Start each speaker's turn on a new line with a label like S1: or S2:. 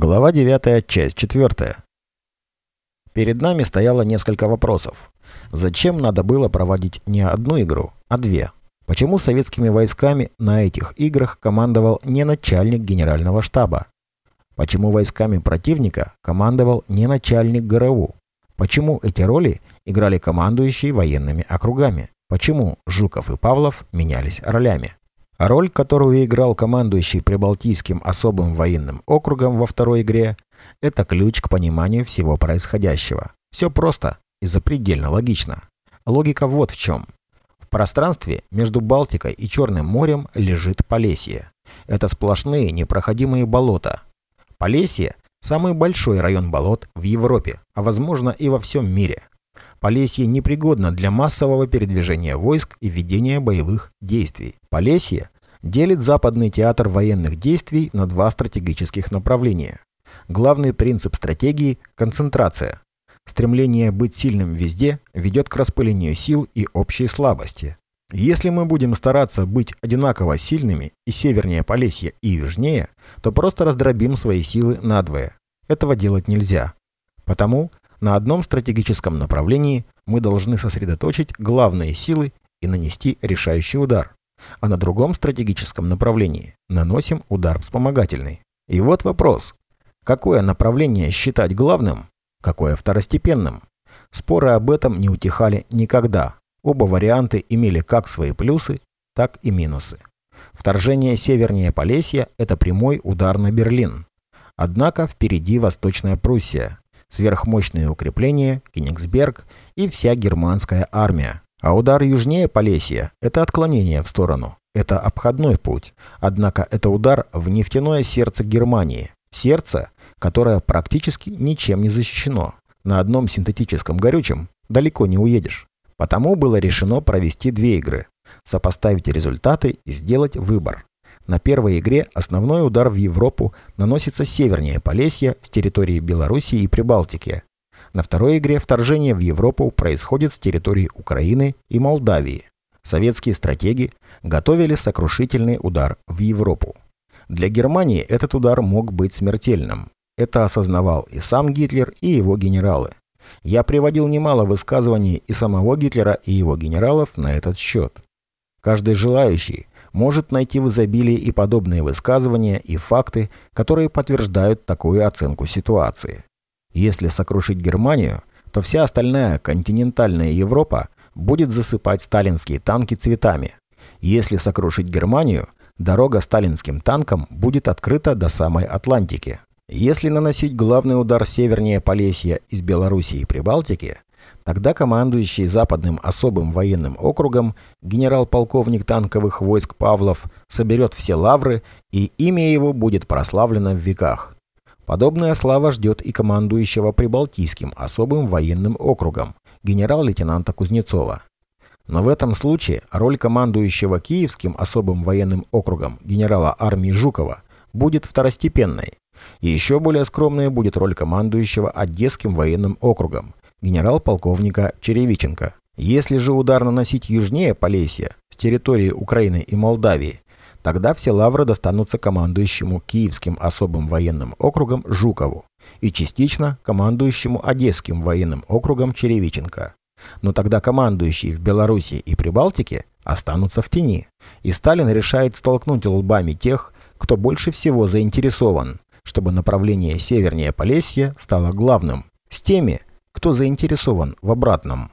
S1: Глава 9, часть 4. Перед нами стояло несколько вопросов. Зачем надо было проводить не одну игру, а две? Почему советскими войсками на этих играх командовал не начальник генерального штаба? Почему войсками противника командовал не начальник ГРУ? Почему эти роли играли командующие военными округами? Почему Жуков и Павлов менялись ролями? Роль, которую играл командующий Прибалтийским особым военным округом во второй игре, это ключ к пониманию всего происходящего. Все просто и запредельно логично. Логика вот в чем. В пространстве между Балтикой и Черным морем лежит Полесье. Это сплошные непроходимые болота. Полесье – самый большой район болот в Европе, а возможно и во всем мире. Полесье непригодно для массового передвижения войск и ведения боевых действий. Полесье делит Западный театр военных действий на два стратегических направления. Главный принцип стратегии – концентрация. Стремление быть сильным везде ведет к распылению сил и общей слабости. Если мы будем стараться быть одинаково сильными и севернее Полесья, и южнее, то просто раздробим свои силы надвое. Этого делать нельзя. Потому на одном стратегическом направлении мы должны сосредоточить главные силы и нанести решающий удар, а на другом стратегическом направлении наносим удар вспомогательный. И вот вопрос. Какое направление считать главным, какое второстепенным? Споры об этом не утихали никогда. Оба варианты имели как свои плюсы, так и минусы. Вторжение севернее Полесья – это прямой удар на Берлин. Однако впереди Восточная Пруссия, сверхмощные укрепления, Кенигсберг и вся германская армия. А удар южнее Полесья – это отклонение в сторону. Это обходной путь. Однако это удар в нефтяное сердце Германии. Сердце, которое практически ничем не защищено. На одном синтетическом горючем далеко не уедешь. Потому было решено провести две игры, сопоставить результаты и сделать выбор. На первой игре основной удар в Европу наносится севернее Полесья с территории Белоруссии и Прибалтики. На второй игре вторжение в Европу происходит с территории Украины и Молдавии. Советские стратеги готовили сокрушительный удар в Европу. Для Германии этот удар мог быть смертельным. Это осознавал и сам Гитлер, и его генералы. Я приводил немало высказываний и самого Гитлера, и его генералов на этот счет. Каждый желающий может найти в изобилии и подобные высказывания, и факты, которые подтверждают такую оценку ситуации. Если сокрушить Германию, то вся остальная континентальная Европа будет засыпать сталинские танки цветами. Если сокрушить Германию, дорога сталинским танкам будет открыта до самой Атлантики. Если наносить главный удар севернее Полесья из Белоруссии и Прибалтики, Тогда командующий Западным особым военным округом генерал-полковник танковых войск Павлов соберет все лавры, и имя его будет прославлено в веках. Подобная слава ждет и командующего Прибалтийским особым военным округом генерал-лейтенанта Кузнецова. Но в этом случае роль командующего Киевским особым военным округом генерала армии Жукова будет второстепенной. И еще более скромной будет роль командующего Одесским военным округом генерал-полковника Черевиченко. Если же удар наносить южнее Полесья, с территории Украины и Молдавии, тогда все лавры достанутся командующему Киевским особым военным округом Жукову и частично командующему Одесским военным округом Черевиченко. Но тогда командующие в Беларуси и Прибалтике останутся в тени, и Сталин решает столкнуть лбами тех, кто больше всего заинтересован, чтобы направление севернее Полесья стало главным, с теми, кто заинтересован в обратном.